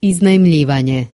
Iznajmljivanje.